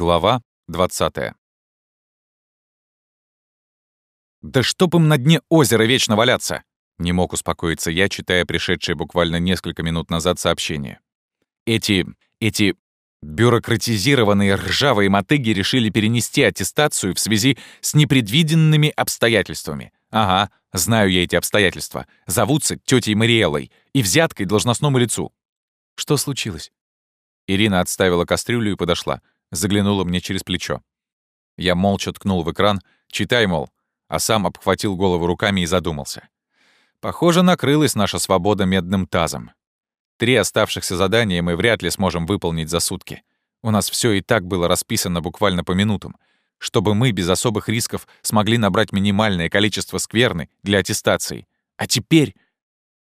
Глава 20 «Да чтоб им на дне озера вечно валяться!» Не мог успокоиться я, читая пришедшее буквально несколько минут назад сообщение. Эти... эти... бюрократизированные ржавые мотыги решили перенести аттестацию в связи с непредвиденными обстоятельствами. Ага, знаю я эти обстоятельства. Зовутся тетей Мариэллой и взяткой должностному лицу. Что случилось? Ирина отставила кастрюлю и подошла заглянула мне через плечо. Я молча ткнул в экран, читай, мол, а сам обхватил голову руками и задумался. Похоже, накрылась наша свобода медным тазом. Три оставшихся задания мы вряд ли сможем выполнить за сутки. У нас все и так было расписано буквально по минутам, чтобы мы без особых рисков смогли набрать минимальное количество скверны для аттестации. А теперь...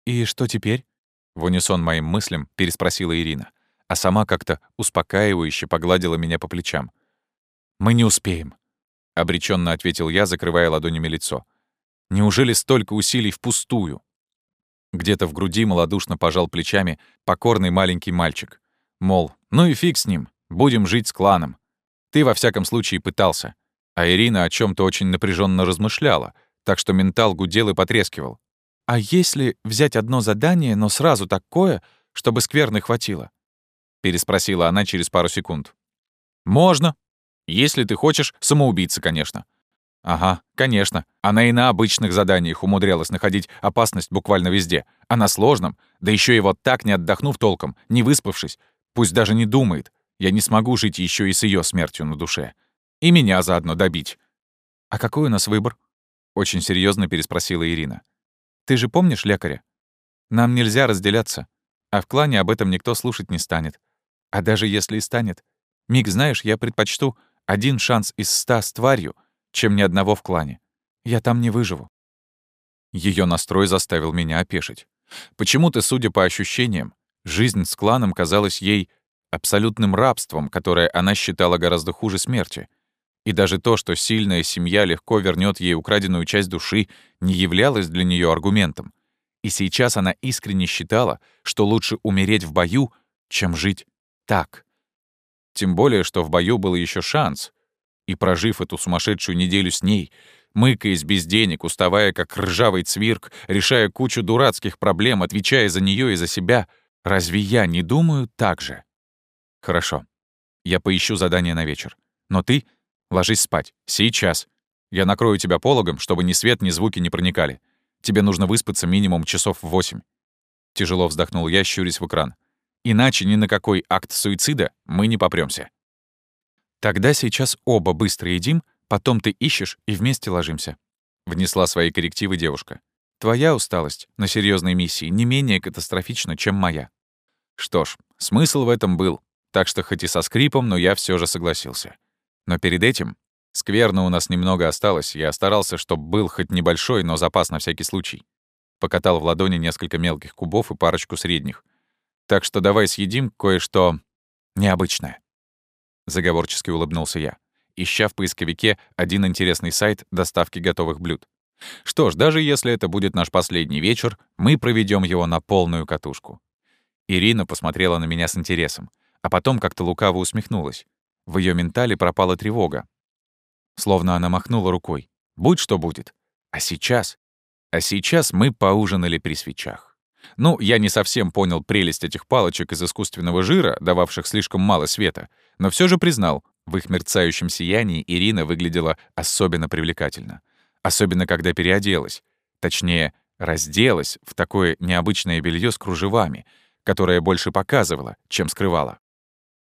«И что теперь?» — в унисон моим мыслям переспросила Ирина а сама как-то успокаивающе погладила меня по плечам. «Мы не успеем», — обреченно ответил я, закрывая ладонями лицо. «Неужели столько усилий впустую?» Где-то в груди малодушно пожал плечами покорный маленький мальчик. Мол, ну и фиг с ним, будем жить с кланом. Ты во всяком случае пытался. А Ирина о чем то очень напряженно размышляла, так что ментал гудел и потрескивал. «А если взять одно задание, но сразу такое, чтобы скверны хватило?» Переспросила она через пару секунд. «Можно. Если ты хочешь, самоубийца, конечно». «Ага, конечно. Она и на обычных заданиях умудрялась находить опасность буквально везде. А на сложном, да еще и вот так, не отдохнув толком, не выспавшись, пусть даже не думает, я не смогу жить еще и с ее смертью на душе. И меня заодно добить». «А какой у нас выбор?» — очень серьезно переспросила Ирина. «Ты же помнишь лекаря? Нам нельзя разделяться, а в клане об этом никто слушать не станет. А даже если и станет, Миг, знаешь, я предпочту один шанс из ста с тварью, чем ни одного в клане. Я там не выживу. Ее настрой заставил меня опешить. Почему-то, судя по ощущениям, жизнь с кланом казалась ей абсолютным рабством, которое она считала гораздо хуже смерти. И даже то, что сильная семья легко вернет ей украденную часть души, не являлось для нее аргументом. И сейчас она искренне считала, что лучше умереть в бою, чем жить так. Тем более, что в бою был еще шанс. И прожив эту сумасшедшую неделю с ней, мыкаясь без денег, уставая как ржавый цвирк, решая кучу дурацких проблем, отвечая за нее и за себя, разве я не думаю так же? Хорошо. Я поищу задание на вечер. Но ты ложись спать. Сейчас. Я накрою тебя пологом, чтобы ни свет, ни звуки не проникали. Тебе нужно выспаться минимум часов в восемь. Тяжело вздохнул я, щурясь в экран. Иначе ни на какой акт суицида мы не попрёмся. Тогда сейчас оба быстро едим, потом ты ищешь и вместе ложимся. Внесла свои коррективы девушка. Твоя усталость на серьезной миссии не менее катастрофична, чем моя. Что ж, смысл в этом был, так что хоть и со скрипом, но я все же согласился. Но перед этим скверно у нас немного осталось, я старался, чтобы был хоть небольшой, но запас на всякий случай. Покатал в ладони несколько мелких кубов и парочку средних. Так что давай съедим кое-что необычное. Заговорчески улыбнулся я, ища в поисковике один интересный сайт доставки готовых блюд. Что ж, даже если это будет наш последний вечер, мы проведем его на полную катушку. Ирина посмотрела на меня с интересом, а потом как-то лукаво усмехнулась. В ее ментале пропала тревога. Словно она махнула рукой. Будь что будет. А сейчас? А сейчас мы поужинали при свечах. Ну, я не совсем понял прелесть этих палочек из искусственного жира, дававших слишком мало света, но все же признал, в их мерцающем сиянии Ирина выглядела особенно привлекательно. Особенно, когда переоделась. Точнее, разделась в такое необычное белье с кружевами, которое больше показывало, чем скрывало.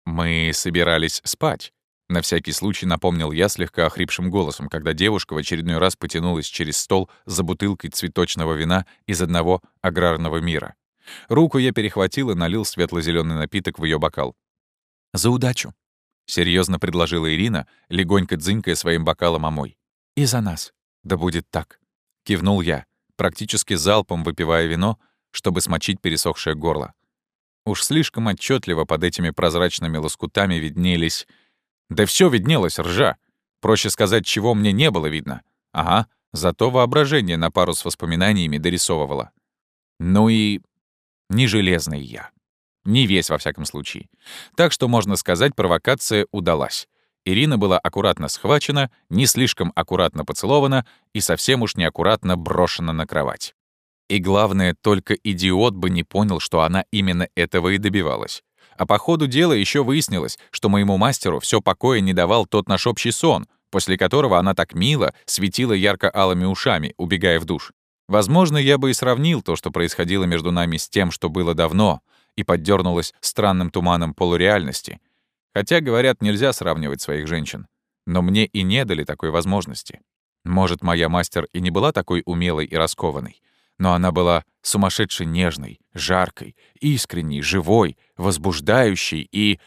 Мы собирались спать. На всякий случай напомнил я слегка охрипшим голосом, когда девушка в очередной раз потянулась через стол за бутылкой цветочного вина из одного аграрного мира. Руку я перехватил и налил светло зеленый напиток в ее бокал. «За удачу!» — серьезно предложила Ирина, легонько дзынькая своим бокалом о мой. «И за нас. Да будет так!» — кивнул я, практически залпом выпивая вино, чтобы смочить пересохшее горло. Уж слишком отчетливо под этими прозрачными лоскутами виднелись да все виднелось ржа. Проще сказать, чего мне не было видно. Ага, зато воображение на пару с воспоминаниями дорисовывало. Ну и... не железный я. Не весь, во всяком случае. Так что, можно сказать, провокация удалась. Ирина была аккуратно схвачена, не слишком аккуратно поцелована и совсем уж неаккуратно брошена на кровать. И главное, только идиот бы не понял, что она именно этого и добивалась. А по ходу дела еще выяснилось, что моему мастеру все покоя не давал тот наш общий сон, после которого она так мило светила ярко-алыми ушами, убегая в душ. Возможно, я бы и сравнил то, что происходило между нами с тем, что было давно, и поддернулось странным туманом полуреальности. Хотя, говорят, нельзя сравнивать своих женщин. Но мне и не дали такой возможности. Может, моя мастер и не была такой умелой и раскованной, но она была сумасшедше нежной, жаркой, искренней, живой, возбуждающей и...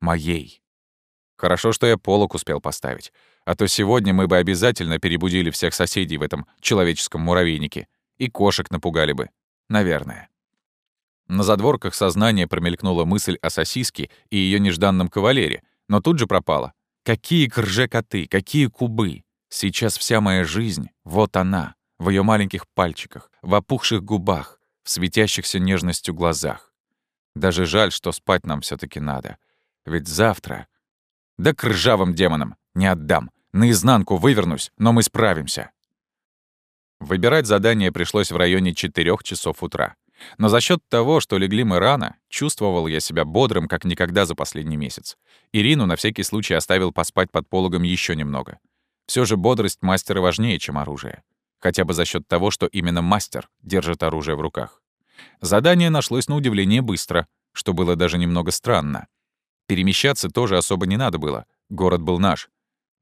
моей. Хорошо, что я полок успел поставить, а то сегодня мы бы обязательно перебудили всех соседей в этом человеческом муравейнике и кошек напугали бы. Наверное. На задворках сознания промелькнула мысль о сосиске и ее нежданном кавалере, но тут же пропала. Какие крже-коты, какие кубы! Сейчас вся моя жизнь — вот она, в ее маленьких пальчиках, в опухших губах, в светящихся нежностью глазах. Даже жаль, что спать нам все таки надо. Ведь завтра... Да к ржавым демонам! Не отдам! Наизнанку вывернусь, но мы справимся. Выбирать задание пришлось в районе 4 часов утра. Но за счет того, что легли мы рано, чувствовал я себя бодрым, как никогда за последний месяц. Ирину на всякий случай оставил поспать под пологом еще немного. Все же бодрость мастера важнее, чем оружие. Хотя бы за счет того, что именно мастер держит оружие в руках. Задание нашлось на удивление быстро, что было даже немного странно. Перемещаться тоже особо не надо было. Город был наш.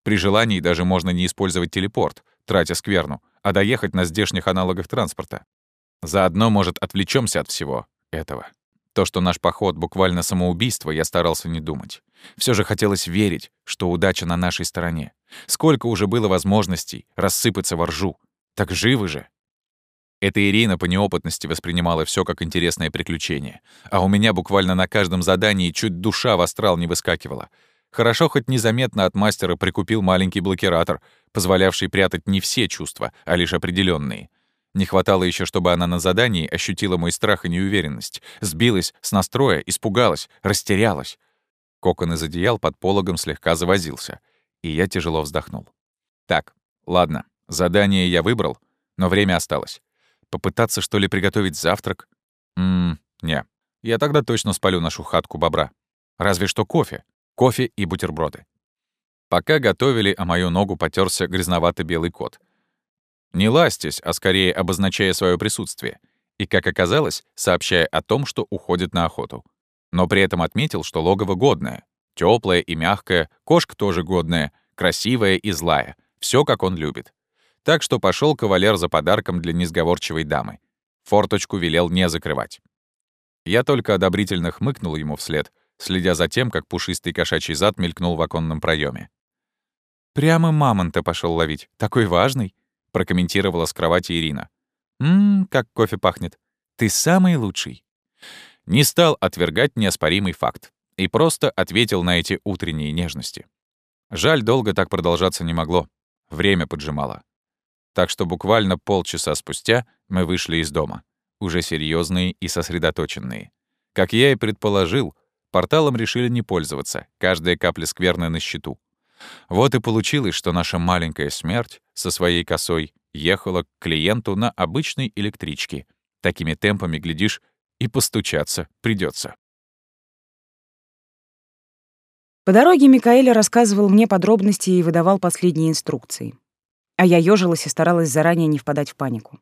При желании даже можно не использовать телепорт, тратя скверну, а доехать на здешних аналогах транспорта. Заодно, может, отвлечемся от всего этого. То, что наш поход буквально самоубийство, я старался не думать. Все же хотелось верить, что удача на нашей стороне. Сколько уже было возможностей рассыпаться во ржу, так живы же. Эта Ирина по неопытности воспринимала все как интересное приключение. А у меня буквально на каждом задании чуть душа в астрал не выскакивала. Хорошо хоть незаметно от мастера прикупил маленький блокиратор, позволявший прятать не все чувства, а лишь определенные. Не хватало еще, чтобы она на задании ощутила мой страх и неуверенность, сбилась с настроя, испугалась, растерялась. Кокон из одеял под пологом слегка завозился, и я тяжело вздохнул. Так, ладно, Задание я выбрал, но время осталось. Попытаться, что ли, приготовить завтрак? Ммм, не. Я тогда точно спалю нашу хатку бобра. Разве что кофе. Кофе и бутерброды. Пока готовили, а мою ногу потерся грязноватый белый кот. Не ластясь, а скорее обозначая свое присутствие. И, как оказалось, сообщая о том, что уходит на охоту. Но при этом отметил, что логово годное. теплое и мягкое, кошка тоже годная, красивая и злая. все как он любит. Так что пошел кавалер за подарком для несговорчивой дамы. Форточку велел не закрывать. Я только одобрительно хмыкнул ему вслед, следя за тем, как пушистый кошачий зад мелькнул в оконном проеме. «Прямо мамонта пошел ловить. Такой важный», — прокомментировала с кровати Ирина. «Ммм, как кофе пахнет. Ты самый лучший». Не стал отвергать неоспоримый факт и просто ответил на эти утренние нежности. Жаль, долго так продолжаться не могло. Время поджимало. Так что буквально полчаса спустя мы вышли из дома, уже серьезные и сосредоточенные. Как я и предположил, порталом решили не пользоваться, каждая капля скверная на счету. Вот и получилось, что наша маленькая смерть со своей косой ехала к клиенту на обычной электричке. Такими темпами, глядишь, и постучаться придется. По дороге Микаэль рассказывал мне подробности и выдавал последние инструкции а я ёжилась и старалась заранее не впадать в панику.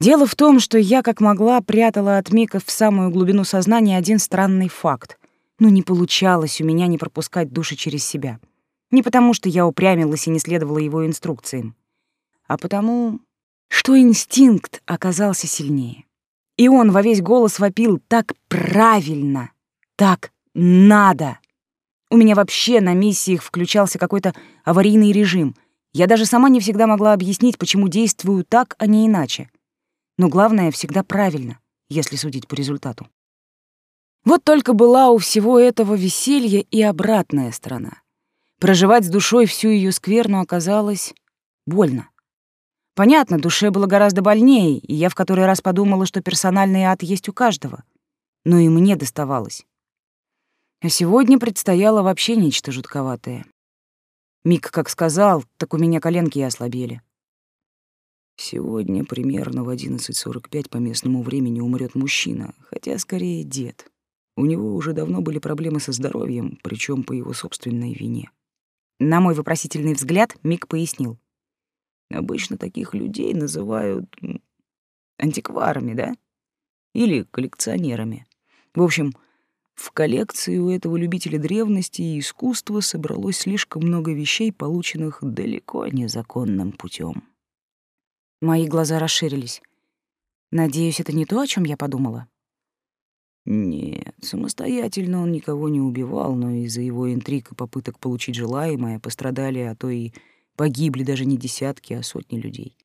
Дело в том, что я как могла прятала от Мика в самую глубину сознания один странный факт. Но не получалось у меня не пропускать души через себя. Не потому, что я упрямилась и не следовала его инструкциям, а потому, что инстинкт оказался сильнее. И он во весь голос вопил так правильно, так надо. У меня вообще на миссиях включался какой-то аварийный режим — я даже сама не всегда могла объяснить, почему действую так, а не иначе. Но главное, всегда правильно, если судить по результату. Вот только была у всего этого веселья и обратная сторона. Проживать с душой всю ее скверну оказалось больно. Понятно, душе было гораздо больнее, и я в который раз подумала, что персональный ад есть у каждого. Но и мне доставалось. А сегодня предстояло вообще нечто жутковатое. Мик как сказал, так у меня коленки и ослабели. Сегодня примерно в 11.45 по местному времени умрет мужчина, хотя скорее дед. У него уже давно были проблемы со здоровьем, причем по его собственной вине. На мой вопросительный взгляд Мик пояснил. Обычно таких людей называют антикварами, да? Или коллекционерами. В общем, в коллекции у этого любителя древности и искусства собралось слишком много вещей, полученных далеко незаконным путем. Мои глаза расширились. Надеюсь, это не то, о чем я подумала. Нет, самостоятельно он никого не убивал, но из-за его интриг и попыток получить желаемое пострадали, а то и погибли даже не десятки, а сотни людей.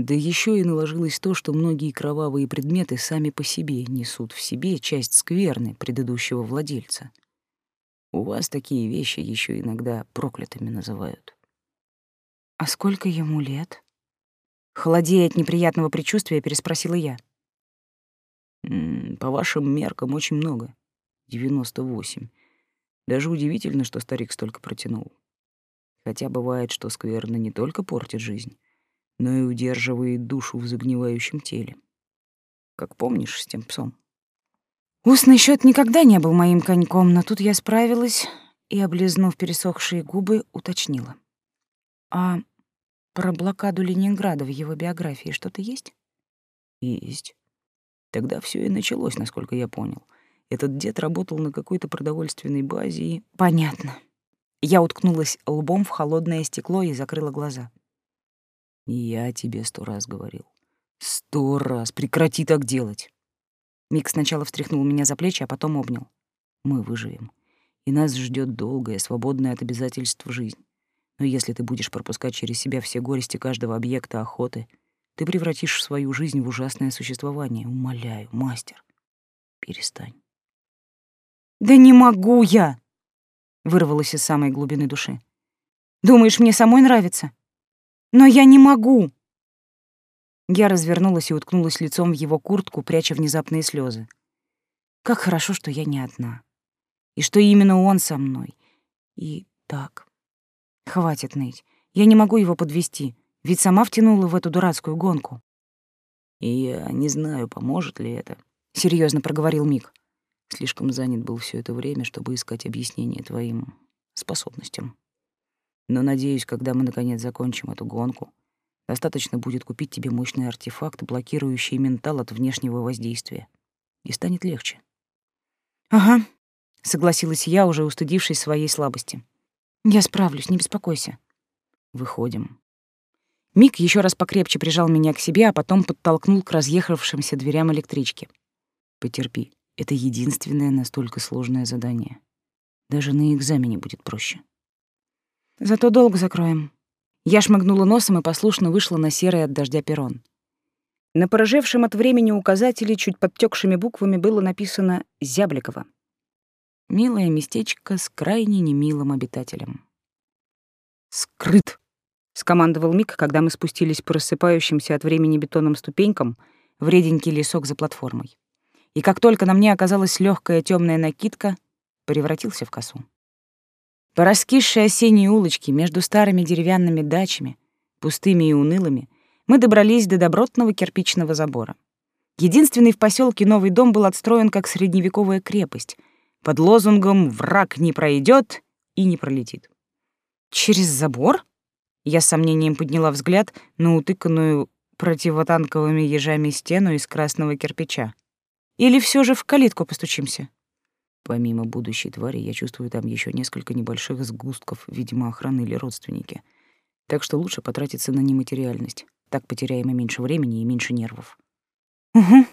Да еще и наложилось то, что многие кровавые предметы сами по себе несут в себе часть скверны предыдущего владельца. У вас такие вещи еще иногда проклятыми называют. А сколько ему лет? Холодея от неприятного предчувствия, переспросила я. По вашим меркам очень много. 98. Даже удивительно, что старик столько протянул. Хотя бывает, что скверно не только портит жизнь, но и удерживает душу в загнивающем теле. Как помнишь с тем псом? Устный счет никогда не был моим коньком, но тут я справилась и, облизнув пересохшие губы, уточнила. А про блокаду Ленинграда в его биографии что-то есть? Есть. Тогда все и началось, насколько я понял. Этот дед работал на какой-то продовольственной базе и... Понятно. Я уткнулась лбом в холодное стекло и закрыла глаза. Я тебе сто раз говорил. Сто раз. Прекрати так делать. Мик сначала встряхнул меня за плечи, а потом обнял. Мы выживем. И нас ждет долгая, свободная от обязательств жизнь. Но если ты будешь пропускать через себя все горести каждого объекта охоты, ты превратишь свою жизнь в ужасное существование. Умоляю, мастер, перестань. «Да не могу я!» — вырвалось из самой глубины души. «Думаешь, мне самой нравится? Но я не могу!» Я развернулась и уткнулась лицом в его куртку, пряча внезапные слезы. Как хорошо, что я не одна. И что именно он со мной. И так. Хватит ныть. Я не могу его подвести, ведь сама втянула в эту дурацкую гонку. И я не знаю, поможет ли это, серьезно проговорил Мик. Слишком занят был все это время, чтобы искать объяснение твоим способностям. Но надеюсь, когда мы наконец закончим эту гонку, достаточно будет купить тебе мощный артефакт, блокирующий ментал от внешнего воздействия. И станет легче. Ага, согласилась я, уже устыдившись своей слабости. Я справлюсь, не беспокойся. Выходим. Мик еще раз покрепче прижал меня к себе, а потом подтолкнул к разъехавшимся дверям электрички. Потерпи. Это единственное настолько сложное задание. Даже на экзамене будет проще. Зато долго закроем. Я шмыгнула носом и послушно вышла на серый от дождя перрон. На порыжевшем от времени указателе чуть подтекшими буквами было написано «Зябликова». Милое местечко с крайне немилым обитателем. «Скрыт!» — скомандовал Мик, когда мы спустились по рассыпающимся от времени бетонным ступенькам в реденький лесок за платформой. И как только на мне оказалась легкая темная накидка, превратился в косу. По раскисшей осенней улочке между старыми деревянными дачами, пустыми и унылыми, мы добрались до добротного кирпичного забора. Единственный в поселке новый дом был отстроен как средневековая крепость, под лозунгом «Враг не пройдет и не пролетит». «Через забор?» Я с сомнением подняла взгляд на утыканную противотанковыми ежами стену из красного кирпича. «Или все же в калитку постучимся?» Помимо будущей твари, я чувствую там еще несколько небольших сгустков, видимо, охраны или родственники. Так что лучше потратиться на нематериальность. Так потеряем и меньше времени, и меньше нервов. Угу.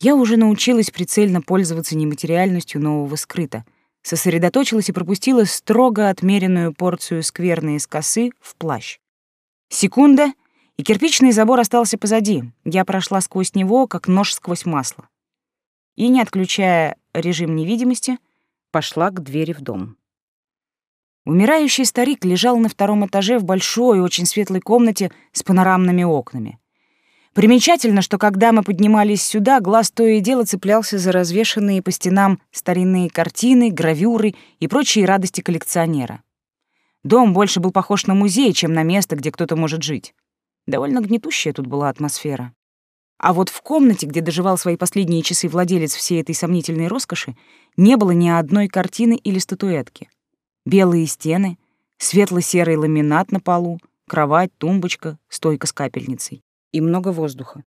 Я уже научилась прицельно пользоваться нематериальностью нового скрыта, сосредоточилась и пропустила строго отмеренную порцию скверной из косы в плащ. Секунда, и кирпичный забор остался позади. Я прошла сквозь него, как нож сквозь масло. И, не отключая режим невидимости, пошла к двери в дом. Умирающий старик лежал на втором этаже в большой, очень светлой комнате с панорамными окнами. Примечательно, что когда мы поднимались сюда, глаз то и дело цеплялся за развешанные по стенам старинные картины, гравюры и прочие радости коллекционера. Дом больше был похож на музей, чем на место, где кто-то может жить. Довольно гнетущая тут была атмосфера. А вот в комнате, где доживал свои последние часы владелец всей этой сомнительной роскоши, не было ни одной картины или статуэтки. Белые стены, светло-серый ламинат на полу, кровать, тумбочка, стойка с капельницей и много воздуха.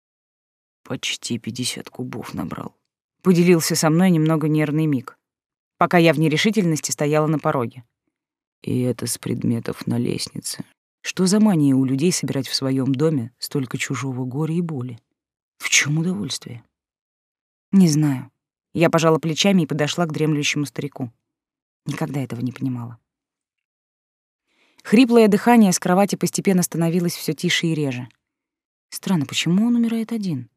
Почти пятьдесят кубов набрал. Поделился со мной немного нервный миг, пока я в нерешительности стояла на пороге. И это с предметов на лестнице. Что за мания у людей собирать в своем доме столько чужого горя и боли? Чем удовольствие? Не знаю. Я пожала плечами и подошла к дремлющему старику. Никогда этого не понимала. Хриплое дыхание с кровати постепенно становилось все тише и реже. Странно, почему он умирает один?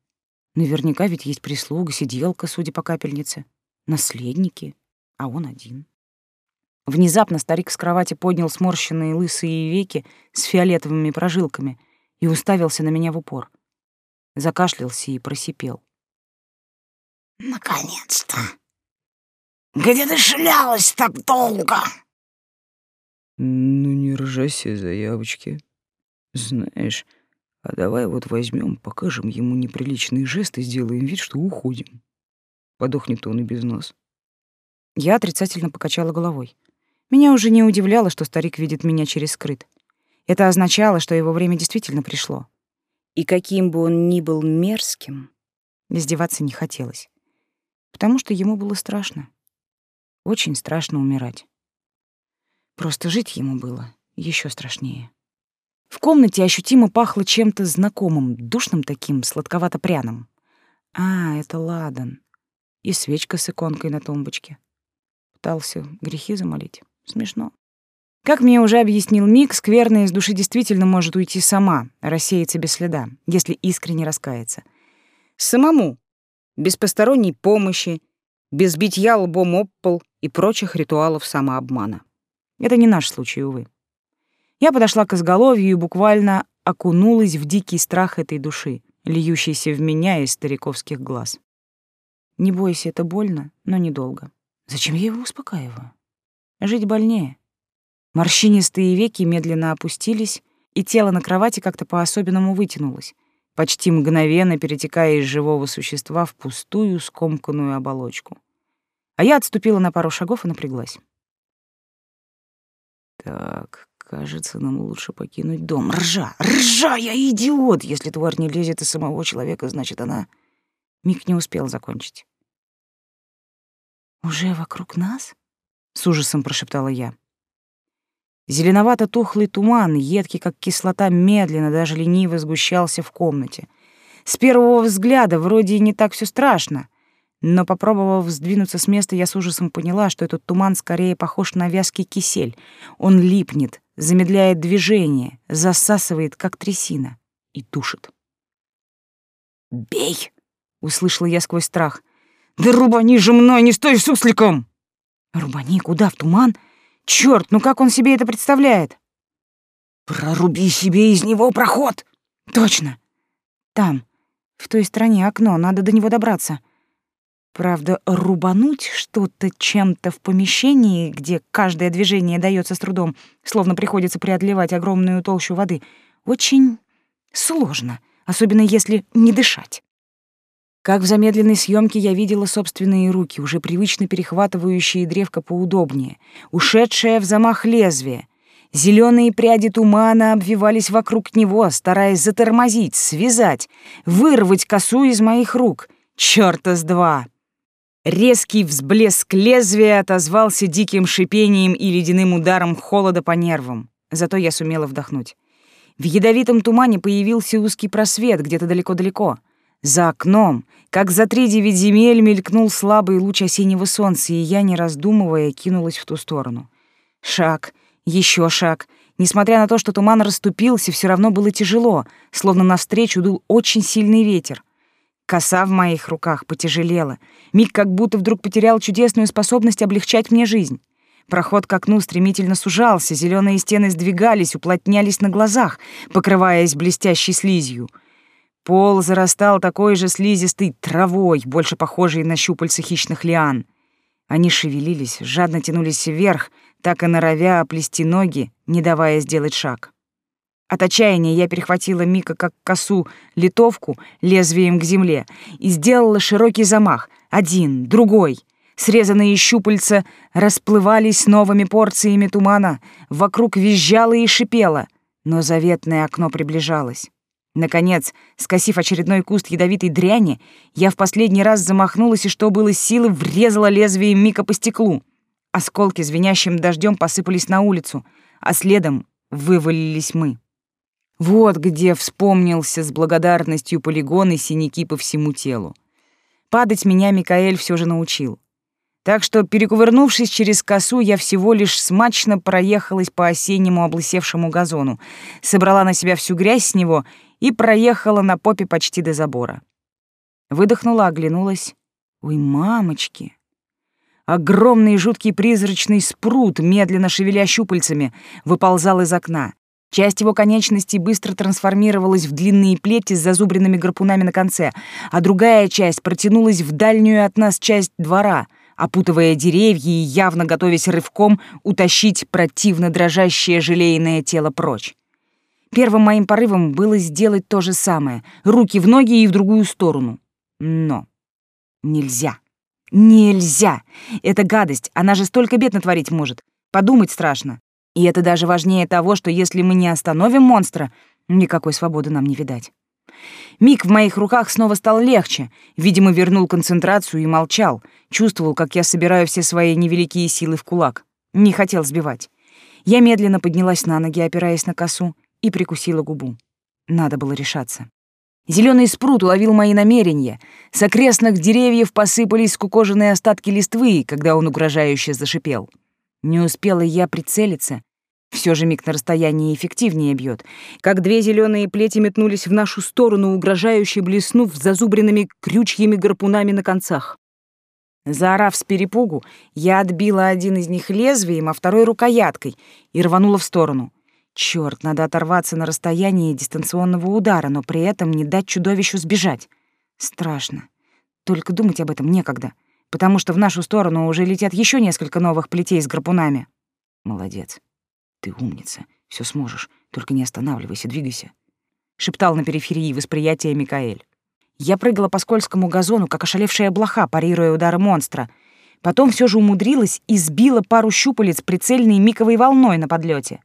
Наверняка ведь есть прислуга, сиделка, судя по капельнице, наследники, а он один. Внезапно старик с кровати поднял сморщенные лысые веки с фиолетовыми прожилками и уставился на меня в упор. Закашлялся и просипел. «Наконец-то! Где ты шлялась так долго?» Ну, не ржайся, заявочки. Знаешь, а давай вот возьмем, покажем ему неприличный жест и сделаем вид, что уходим. Подохнет он и без нас. Я отрицательно покачала головой. Меня уже не удивляло, что старик видит меня через скрыт. Это означало, что его время действительно пришло. И каким бы он ни был мерзким, издеваться не хотелось. Потому что ему было страшно. Очень страшно умирать. Просто жить ему было еще страшнее. В комнате ощутимо пахло чем-то знакомым, душным таким, сладковато-пряным. А, это ладан. И свечка с иконкой на тумбочке. Пытался грехи замолить. Смешно. Как мне уже объяснил Мик, скверная из души действительно может уйти сама, рассеяться без следа, если искренне раскается. Самому, без посторонней помощи, без битья лбом об пол и прочих ритуалов самообмана. Это не наш случай, увы. Я подошла к изголовью и буквально окунулась в дикий страх этой души, льющейся в меня из стариковских глаз. Не бойся, это больно, но недолго. Зачем я его успокаиваю? Жить больнее. Морщинистые веки медленно опустились, и тело на кровати как-то по-особенному вытянулось, почти мгновенно перетекая из живого существа в пустую, скомканную оболочку. А я отступила на пару шагов и напряглась. Так, кажется, нам лучше покинуть дом. Ржа! Ржа! Я идиот! Если тварь не лезет из самого человека, значит, она... Мик не успел закончить. «Уже вокруг нас?» — с ужасом прошептала я. Зеленовато-тухлый туман, едкий как кислота, медленно, даже лениво сгущался в комнате. С первого взгляда вроде и не так все страшно, но, попробовав сдвинуться с места, я с ужасом поняла, что этот туман скорее похож на вязкий кисель. Он липнет, замедляет движение, засасывает, как трясина, и тушит. «Бей!» — услышала я сквозь страх. «Да рубани же мной, не стой сусликом!» «Рубани? Куда? В туман? Чёрт, ну как он себе это представляет?» «Проруби себе из него проход!» «Точно! Там, в той стороне окно, надо до него добраться. Правда, рубануть что-то чем-то в помещении, где каждое движение дается с трудом, словно приходится преодолевать огромную толщу воды, очень сложно, особенно если не дышать. Как в замедленной съемке я видела собственные руки, уже привычно перехватывающие древко поудобнее, ушедшее в замах лезвия. Зеленые пряди тумана обвивались вокруг него, стараясь затормозить, связать, вырвать косу из моих рук. Чёрта с два! Резкий взблеск лезвия отозвался диким шипением и ледяным ударом холода по нервам. Зато я сумела вдохнуть. В ядовитом тумане появился узкий просвет где-то далеко-далеко. За окном, как за три девять земель, мелькнул слабый луч осеннего солнца, и я, не раздумывая, кинулась в ту сторону. Шаг, еще шаг. Несмотря на то, что туман расступился, все равно было тяжело, словно навстречу дул очень сильный ветер. Коса в моих руках потяжелела. Миг как будто вдруг потерял чудесную способность облегчать мне жизнь. Проход к окну стремительно сужался, зеленые стены сдвигались, уплотнялись на глазах, покрываясь блестящей слизью. Пол зарастал такой же слизистой травой, больше похожей на щупальца хищных лиан. Они шевелились, жадно тянулись вверх, так и норовя оплести ноги, не давая сделать шаг. От отчаяния я перехватила Мика как косу литовку лезвием к земле и сделала широкий замах. Один, другой. Срезанные щупальца расплывались новыми порциями тумана, вокруг визжало и шипело, но заветное окно приближалось. Наконец, скосив очередной куст ядовитой дряни, я в последний раз замахнулась и, что было силы, врезала лезвие Мика по стеклу. Осколки звенящим дождем посыпались на улицу, а следом вывалились мы. Вот где вспомнился с благодарностью полигон и синяки по всему телу. Падать меня Микаэль все же научил. Так что, перекувырнувшись через косу, я всего лишь смачно проехалась по осеннему облысевшему газону, собрала на себя всю грязь с него и проехала на попе почти до забора. Выдохнула, оглянулась. Ой, мамочки! Огромный жуткий призрачный спрут, медленно шевеля щупальцами, выползал из окна. Часть его конечностей быстро трансформировалась в длинные плети с зазубренными гарпунами на конце, а другая часть протянулась в дальнюю от нас часть двора, опутывая деревья и явно готовясь рывком утащить противно дрожащее желейное тело прочь. Первым моим порывом было сделать то же самое, руки в ноги и в другую сторону. Но нельзя. Нельзя! Эта гадость, она же столько бед натворить может. Подумать страшно. И это даже важнее того, что если мы не остановим монстра, никакой свободы нам не видать. Миг в моих руках снова стал легче. Видимо, вернул концентрацию и молчал. Чувствовал, как я собираю все свои невеликие силы в кулак. Не хотел сбивать. Я медленно поднялась на ноги, опираясь на косу, и прикусила губу. Надо было решаться. Зеленый спрут уловил мои намерения. С окрестных деревьев посыпались скукоженные остатки листвы, когда он угрожающе зашипел. Не успела я прицелиться, все же миг на расстоянии эффективнее бьет. Как две зеленые плети метнулись в нашу сторону, угрожающе блеснув зазубренными крючьями гарпунами на концах. Заорав с перепугу, я отбила один из них лезвием, а второй — рукояткой, и рванула в сторону. Черт, надо оторваться на расстоянии дистанционного удара, но при этом не дать чудовищу сбежать. Страшно. Только думать об этом некогда, потому что в нашу сторону уже летят еще несколько новых плетей с гарпунами. Молодец. Ты умница, все сможешь, только не останавливайся, двигайся, шептал на периферии восприятия Микаэль. Я прыгала по скользкому газону, как ошалевшая блоха, парируя удары монстра. Потом все же умудрилась и сбила пару щупалец прицельной миковой волной на подлете.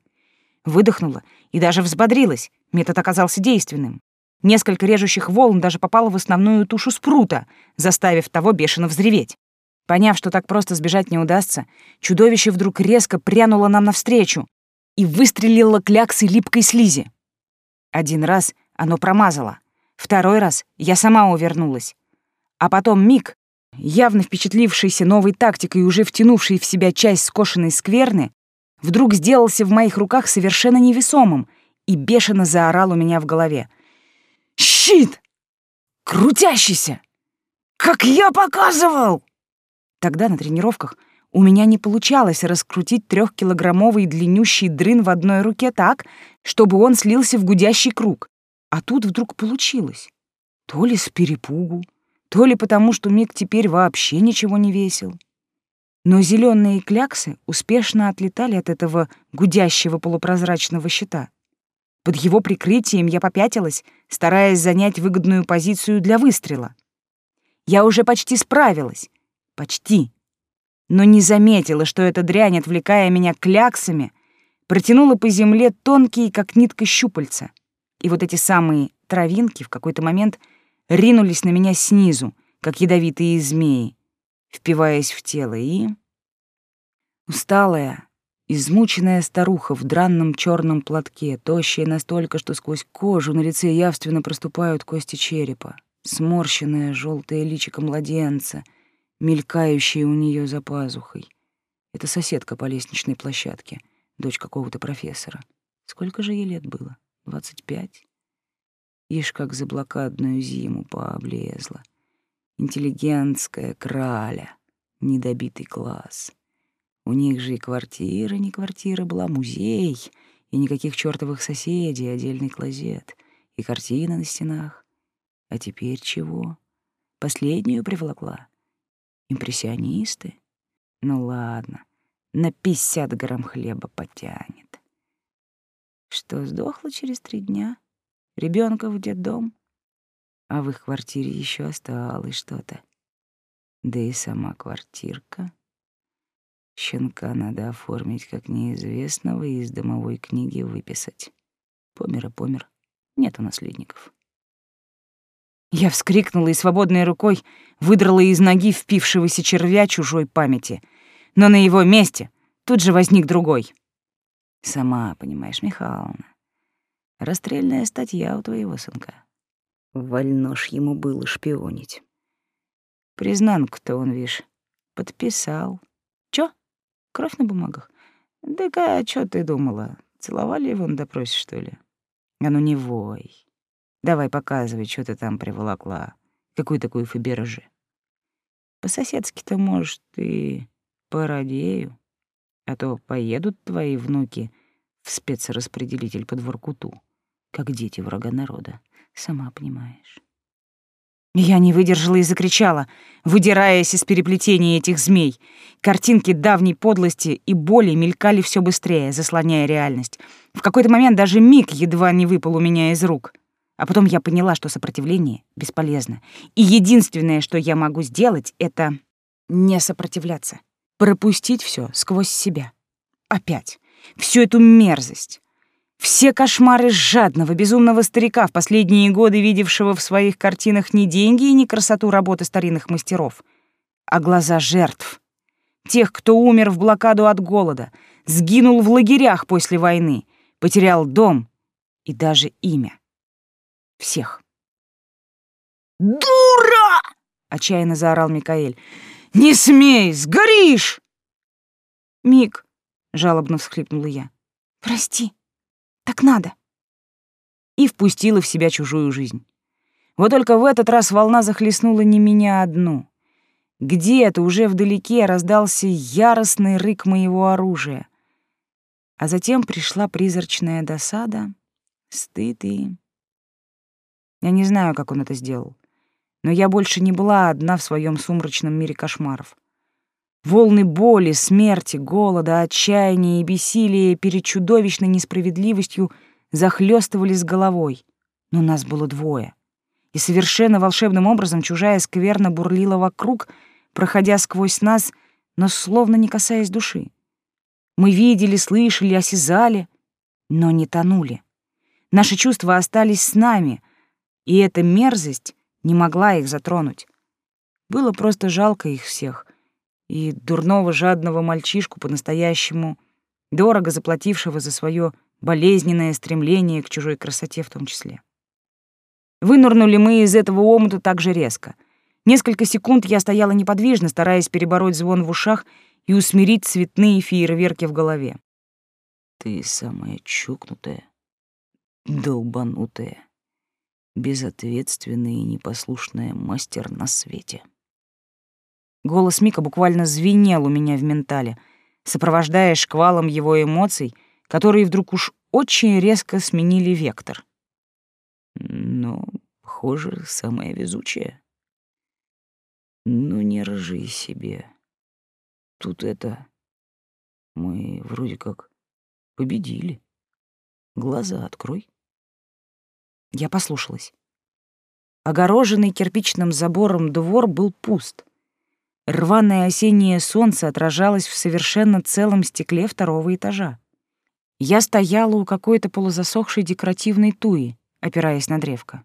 Выдохнула и даже взбодрилась. Метод оказался действенным. Несколько режущих волн даже попало в основную тушу спрута, заставив того бешено взреветь. Поняв, что так просто сбежать не удастся, чудовище вдруг резко прянуло нам навстречу, и выстрелила кляксой липкой слизи. Один раз оно промазало, второй раз я сама увернулась. А потом Мик, явно впечатлившийся новой тактикой и уже втянувший в себя часть скошенной скверны, вдруг сделался в моих руках совершенно невесомым и бешено заорал у меня в голове. «Щит! Крутящийся! Как я показывал!» Тогда на тренировках — у меня не получалось раскрутить трехкилограммовый длиннющий дрын в одной руке так, чтобы он слился в гудящий круг. А тут вдруг получилось. То ли с перепугу, то ли потому, что Мик теперь вообще ничего не весил. Но зеленые кляксы успешно отлетали от этого гудящего полупрозрачного щита. Под его прикрытием я попятилась, стараясь занять выгодную позицию для выстрела. Я уже почти справилась. Почти но не заметила, что эта дрянь, отвлекая меня кляксами, протянула по земле тонкие, как нитка, щупальца. И вот эти самые травинки в какой-то момент ринулись на меня снизу, как ядовитые змеи, впиваясь в тело, и... Усталая, измученная старуха в дранном черном платке, тощая настолько, что сквозь кожу на лице явственно проступают кости черепа, сморщенное желтое личико младенца — мелькающая у нее за пазухой. Это соседка по лестничной площадке, дочь какого-то профессора. Сколько же ей лет было? Двадцать пять? Ишь, как за блокадную зиму пооблезла. Интеллигентская краля, недобитый класс. У них же и квартира, не квартира была, музей, и никаких чертовых соседей, отдельный клозет, и картины на стенах. А теперь чего? Последнюю привлекла. Импрессионисты? Ну ладно, на 50 грамм хлеба потянет. Что, сдохла через три дня? Ребенка в детдом? А в их квартире еще осталось что-то. Да и сама квартирка. Щенка надо оформить как неизвестного и из домовой книги выписать. Помер и помер. Нету наследников. Я вскрикнула и свободной рукой выдрала из ноги впившегося червя чужой памяти. Но на его месте тут же возник другой. Сама понимаешь, Михайловна, расстрельная статья у твоего сынка. Вольно ж ему было шпионить. Признанку-то он, вишь, подписал. Чё? Кровь на бумагах? Да-ка, а чё ты думала? Целовали его на допросе, что ли? А ну не вой. Давай показывай, что ты там приволокла. Какую такую фаберже. По-соседски-то, может, и породею. А то поедут твои внуки в спецраспределитель под Воркуту, как дети врага народа, сама понимаешь. Я не выдержала и закричала, выдираясь из переплетения этих змей. Картинки давней подлости и боли мелькали все быстрее, заслоняя реальность. В какой-то момент даже миг едва не выпал у меня из рук. А потом я поняла, что сопротивление бесполезно. И единственное, что я могу сделать, это не сопротивляться. Пропустить все сквозь себя. Опять. Всю эту мерзость. Все кошмары жадного, безумного старика, в последние годы видевшего в своих картинах не деньги и не красоту работы старинных мастеров, а глаза жертв. Тех, кто умер в блокаду от голода, сгинул в лагерях после войны, потерял дом и даже имя. Всех. «Дура!» — отчаянно заорал Микаэль. «Не смей! Сгоришь!» «Мик!» — жалобно всхлипнула я. «Прости!» Так надо. И впустила в себя чужую жизнь. Вот только в этот раз волна захлестнула не меня одну. Где-то уже вдалеке раздался яростный рык моего оружия. А затем пришла призрачная досада, стыд и... Я не знаю, как он это сделал, но я больше не была одна в своем сумрачном мире кошмаров. Волны боли, смерти, голода, отчаяния и бессилия перед чудовищной несправедливостью захлестывали с головой. Но нас было двое. И совершенно волшебным образом чужая скверна бурлила вокруг, проходя сквозь нас, но словно не касаясь души. Мы видели, слышали, осязали, но не тонули. Наши чувства остались с нами, и эта мерзость не могла их затронуть. Было просто жалко их всех, и дурного жадного мальчишку по-настоящему, дорого заплатившего за свое болезненное стремление к чужой красоте в том числе. Вынырнули мы из этого омута так же резко. Несколько секунд я стояла неподвижно, стараясь перебороть звон в ушах и усмирить цветные фейерверки в голове. Ты самая чукнутая, долбанутая, безответственная и непослушная мастер на свете. Голос Мика буквально звенел у меня в ментале, сопровождая шквалом его эмоций, которые вдруг уж очень резко сменили вектор. «Но, похоже, самая везучая. Ну, не ржи себе. Тут это... Мы вроде как победили. Глаза открой». Я послушалась. Огороженный кирпичным забором двор был пуст — Рваное осеннее солнце отражалось в совершенно целом стекле второго этажа. Я стояла у какой-то полузасохшей декоративной туи, опираясь на древко.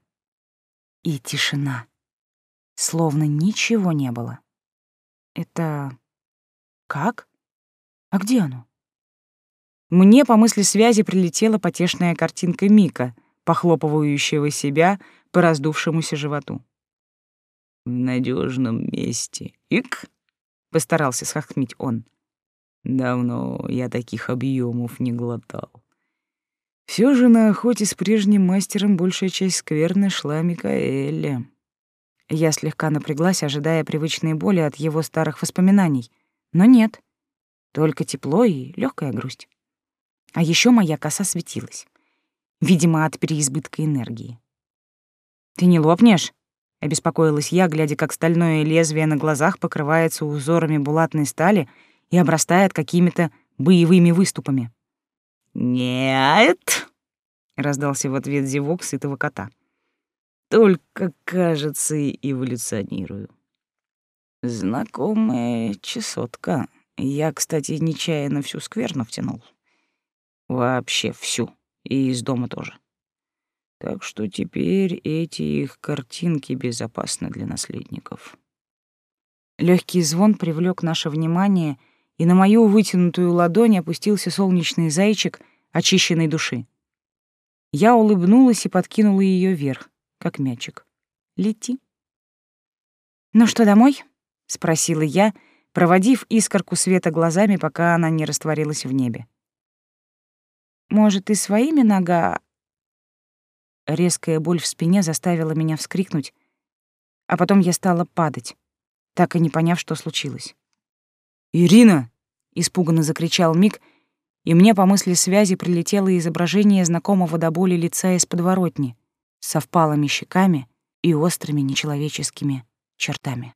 И тишина. Словно ничего не было. Это... как? А где оно? Мне по мысли связи прилетела потешная картинка Мика, похлопывающего себя по раздувшемуся животу в надежном месте. Ик, постарался схохмить он. Давно я таких объемов не глотал. Все же на охоте с прежним мастером большая часть скверны шла Микаэля. Я слегка напряглась, ожидая привычной боли от его старых воспоминаний. Но нет. Только тепло и легкая грусть. А еще моя коса светилась. Видимо, от переизбытка энергии. «Ты не лопнешь?» — обеспокоилась я, глядя, как стальное лезвие на глазах покрывается узорами булатной стали и обрастает какими-то боевыми выступами. «Нет!» — раздался в ответ зевок сытого кота. «Только, кажется, эволюционирую. Знакомая чесотка. Я, кстати, нечаянно всю скверну втянул. Вообще всю. И из дома тоже. Так что теперь эти их картинки безопасны для наследников». Легкий звон привлек наше внимание, и на мою вытянутую ладонь опустился солнечный зайчик очищенной души. Я улыбнулась и подкинула ее вверх, как мячик. «Лети». «Ну что, домой?» — спросила я, проводив искорку света глазами, пока она не растворилась в небе. «Может, и своими нога...» Резкая боль в спине заставила меня вскрикнуть, а потом я стала падать так и не поняв, что случилось. «Ирина!» — испуганно закричал Мик, и мне по мысли связи прилетело изображение знакомого до боли лица из подворотни со впалыми щеками и острыми нечеловеческими чертами.